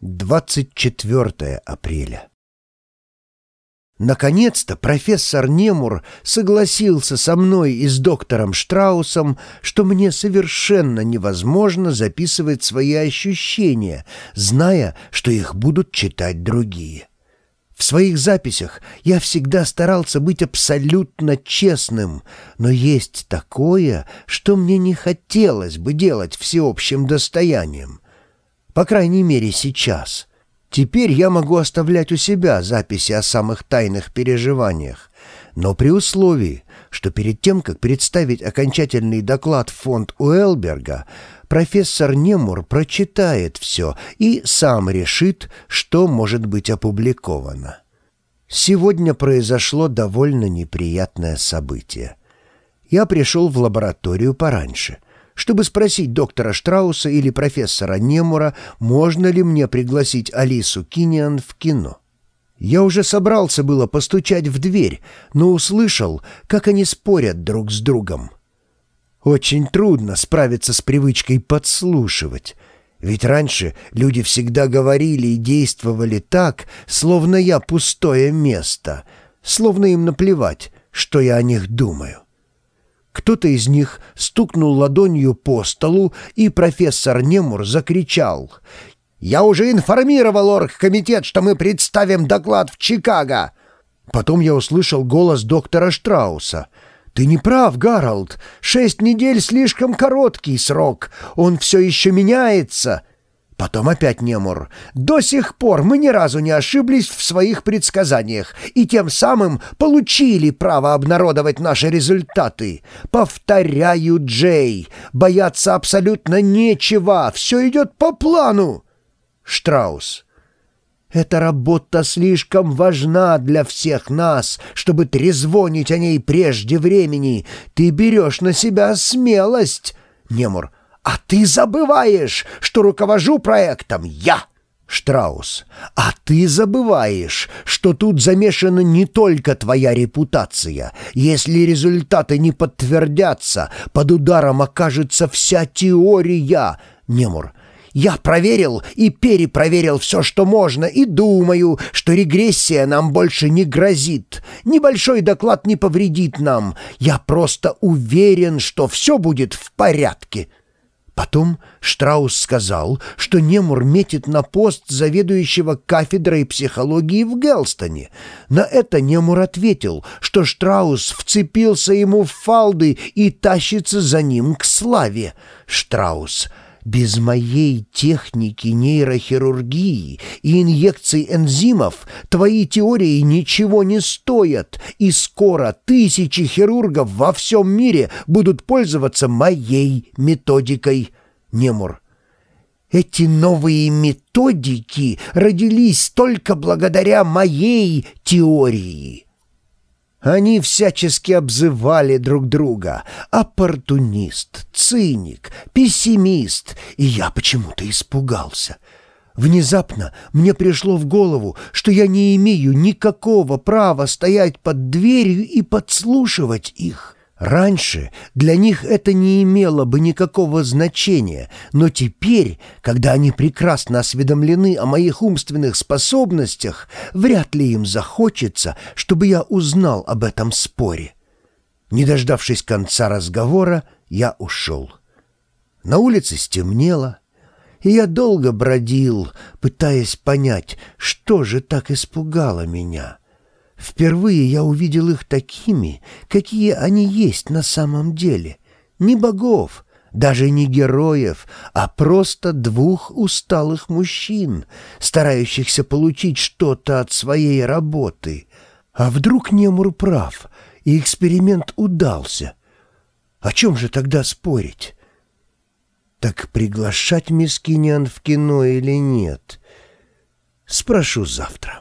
24 апреля. Наконец-то профессор Немур согласился со мной и с доктором Штраусом, что мне совершенно невозможно записывать свои ощущения, зная, что их будут читать другие. В своих записях я всегда старался быть абсолютно честным, но есть такое, что мне не хотелось бы делать всеобщим достоянием — по крайней мере, сейчас. Теперь я могу оставлять у себя записи о самых тайных переживаниях, но при условии, что перед тем, как представить окончательный доклад в фонд Уэлберга, профессор Немур прочитает все и сам решит, что может быть опубликовано. Сегодня произошло довольно неприятное событие. Я пришел в лабораторию пораньше — чтобы спросить доктора Штрауса или профессора Немура, можно ли мне пригласить Алису Киниан в кино. Я уже собрался было постучать в дверь, но услышал, как они спорят друг с другом. Очень трудно справиться с привычкой подслушивать, ведь раньше люди всегда говорили и действовали так, словно я пустое место, словно им наплевать, что я о них думаю. Кто-то из них стукнул ладонью по столу, и профессор Немур закричал. «Я уже информировал оргкомитет, что мы представим доклад в Чикаго!» Потом я услышал голос доктора Штрауса. «Ты не прав, Гарольд. Шесть недель — слишком короткий срок. Он все еще меняется. Потом опять Немур. «До сих пор мы ни разу не ошиблись в своих предсказаниях и тем самым получили право обнародовать наши результаты. Повторяю, Джей, бояться абсолютно нечего, все идет по плану». Штраус. «Эта работа слишком важна для всех нас, чтобы трезвонить о ней прежде времени. Ты берешь на себя смелость». Немур. «А ты забываешь, что руковожу проектом я!» Штраус, а ты забываешь, что тут замешана не только твоя репутация. Если результаты не подтвердятся, под ударом окажется вся теория. Немур, я проверил и перепроверил все, что можно, и думаю, что регрессия нам больше не грозит. Небольшой доклад не повредит нам. Я просто уверен, что все будет в порядке». Потом Штраус сказал, что Немур метит на пост заведующего кафедрой психологии в Гелстоне. На это Немур ответил, что Штраус вцепился ему в фалды и тащится за ним к славе. Штраус без моей техники нейрохирургии и инъекций энзимов твои теории ничего не стоят, и скоро тысячи хирургов во всем мире будут пользоваться моей методикой. Немур. Эти новые методики родились только благодаря моей теории. Они всячески обзывали друг друга. Оппортунист, циник, пессимист. И я почему-то испугался. Внезапно мне пришло в голову, что я не имею никакого права стоять под дверью и подслушивать их. Раньше для них это не имело бы никакого значения, но теперь, когда они прекрасно осведомлены о моих умственных способностях, вряд ли им захочется, чтобы я узнал об этом споре. Не дождавшись конца разговора, я ушел. На улице стемнело, и я долго бродил, пытаясь понять, что же так испугало меня — Впервые я увидел их такими, какие они есть на самом деле. Не богов, даже не героев, а просто двух усталых мужчин, старающихся получить что-то от своей работы. А вдруг Немур прав, и эксперимент удался? О чем же тогда спорить? Так приглашать мисс Киньян в кино или нет? Спрошу завтра.